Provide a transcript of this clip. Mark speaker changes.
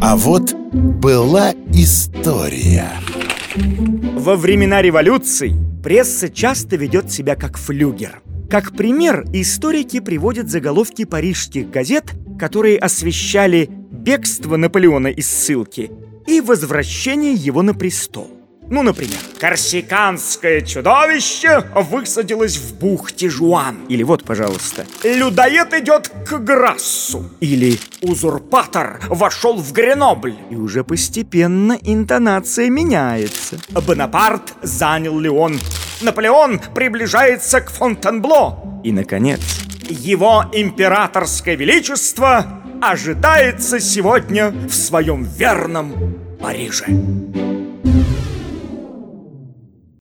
Speaker 1: А вот была история.
Speaker 2: Во времена революций пресса часто ведет себя как флюгер. Как пример, историки приводят заголовки парижских газет, которые освещали бегство Наполеона из ссылки и возвращение его на престол. Ну, например, корсиканское чудовище высадилось в бухте Жуан. Или вот, пожалуйста, людоед идет к Грассу. Или узурпатор вошел в Гренобль. И уже постепенно интонация меняется. Бонапарт занял Леон. Наполеон приближается к Фонтенбло. И, наконец, его императорское величество ожидается сегодня в своем верном Париже.